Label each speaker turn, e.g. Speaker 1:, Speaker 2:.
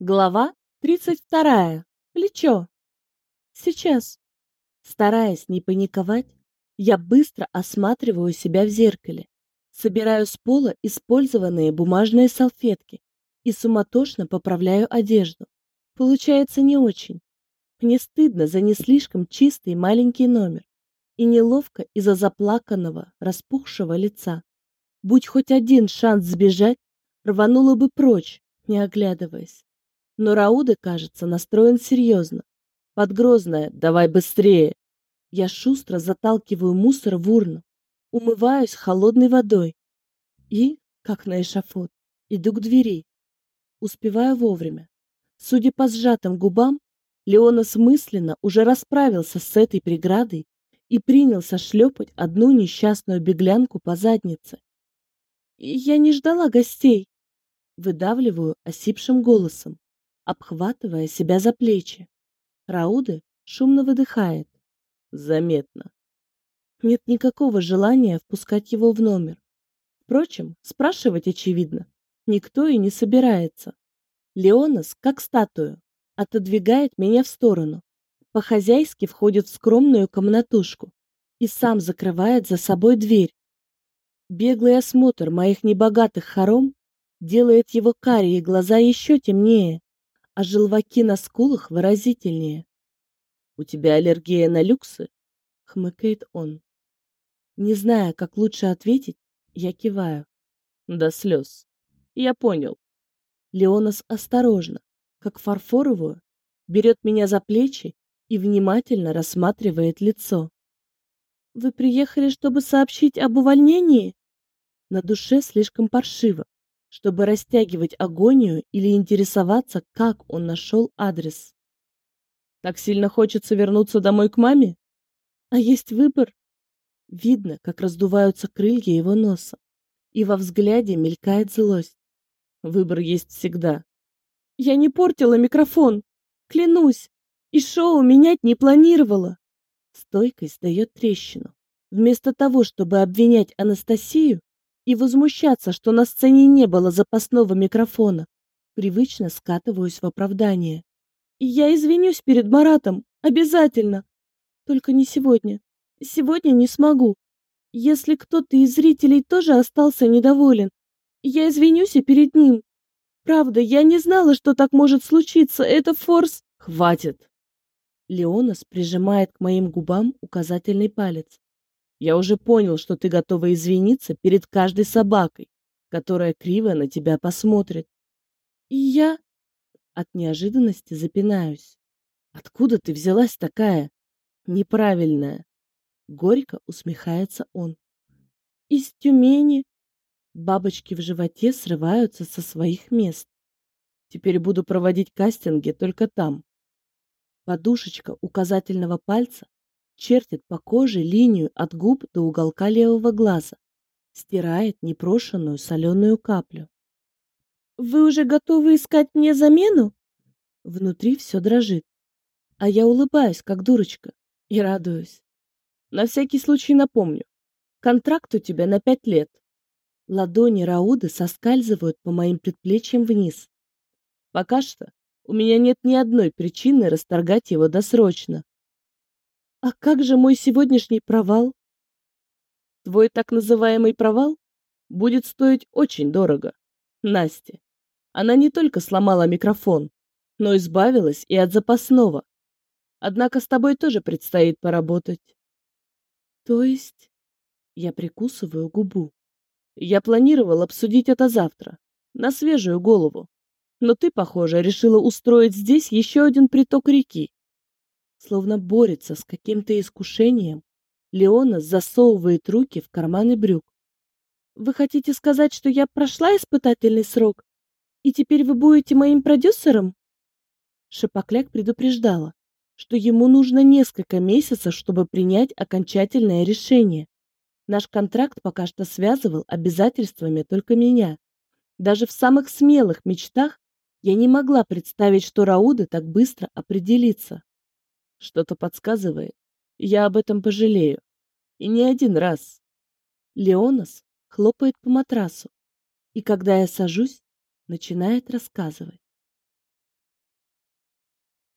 Speaker 1: Глава 32. Плечо. Сейчас. Стараясь не паниковать, я быстро осматриваю себя в зеркале, собираю с пола использованные бумажные салфетки и суматошно поправляю одежду. Получается не очень. Мне стыдно за не слишком чистый маленький номер и неловко из-за заплаканного, распухшего лица. Будь хоть один шанс сбежать, рванула бы прочь, не оглядываясь. Но Рауда, кажется, настроен серьезно. Подгрозная «давай быстрее». Я шустро заталкиваю мусор в урну, умываюсь холодной водой и, как на эшафот, иду к двери. Успеваю вовремя. Судя по сжатым губам, Леонас мысленно уже расправился с этой преградой и принялся шлепать одну несчастную беглянку по заднице. «Я не ждала гостей», — выдавливаю осипшим голосом обхватывая себя за плечи. Рауды шумно выдыхает. Заметно. Нет никакого желания впускать его в номер. Впрочем, спрашивать очевидно. Никто и не собирается. Леонас, как статую, отодвигает меня в сторону. По-хозяйски входит в скромную комнатушку и сам закрывает за собой дверь. Беглый осмотр моих небогатых хором делает его карие глаза еще темнее а желваки на скулах выразительнее. «У тебя аллергия на люксы?» — хмыкает он. Не зная, как лучше ответить, я киваю. До слез. Я понял. Леонас осторожно, как фарфоровую, берет меня за плечи и внимательно рассматривает лицо. «Вы приехали, чтобы сообщить об увольнении?» На душе слишком паршиво, чтобы растягивать агонию или интересоваться, как он нашел адрес. Так сильно хочется вернуться домой к маме? А есть выбор? Видно, как раздуваются крылья его носа, и во взгляде мелькает злость. Выбор есть всегда. Я не портила микрофон, клянусь, и шоу менять не планировала. Стойкость дает трещину. Вместо того, чтобы обвинять Анастасию, и возмущаться, что на сцене не было запасного микрофона. Привычно скатываюсь в оправдание. Я извинюсь перед Маратом, обязательно. Только не сегодня. Сегодня не смогу. Если кто-то из зрителей тоже остался недоволен, я извинюсь и перед ним. Правда, я не знала, что так может случиться. Это форс. Хватит. Леонас прижимает к моим губам указательный палец. Я уже понял, что ты готова извиниться перед каждой собакой, которая криво на тебя посмотрит. И я от неожиданности запинаюсь. Откуда ты взялась такая неправильная? Горько усмехается он. Из Тюмени. Бабочки в животе срываются со своих мест. Теперь буду проводить кастинги только там. Подушечка указательного пальца чертит по коже линию от губ до уголка левого глаза, стирает непрошенную соленую каплю. «Вы уже готовы искать мне замену?» Внутри все дрожит, а я улыбаюсь, как дурочка, и радуюсь. На всякий случай напомню, контракт у тебя на пять лет. Ладони Рауды соскальзывают по моим предплечьям вниз. Пока что у меня нет ни одной причины расторгать его досрочно. А как же мой сегодняшний провал? Твой так называемый провал будет стоить очень дорого. Насте. Она не только сломала микрофон, но избавилась и от запасного. Однако с тобой тоже предстоит поработать. То есть... Я прикусываю губу. Я планировал обсудить это завтра, на свежую голову. Но ты, похоже, решила устроить здесь еще один приток реки словно борется с каким-то искушением, Леона засовывает руки в карманы брюк. «Вы хотите сказать, что я прошла испытательный срок, и теперь вы будете моим продюсером?» Шапокляк предупреждала, что ему нужно несколько месяцев, чтобы принять окончательное решение. Наш контракт пока что связывал обязательствами только меня. Даже в самых смелых мечтах я не могла представить, что Рауда так быстро определится. Что-то подсказывает. Я об этом пожалею. И не один раз. Леонас хлопает по матрасу, и когда я сажусь, начинает рассказывать.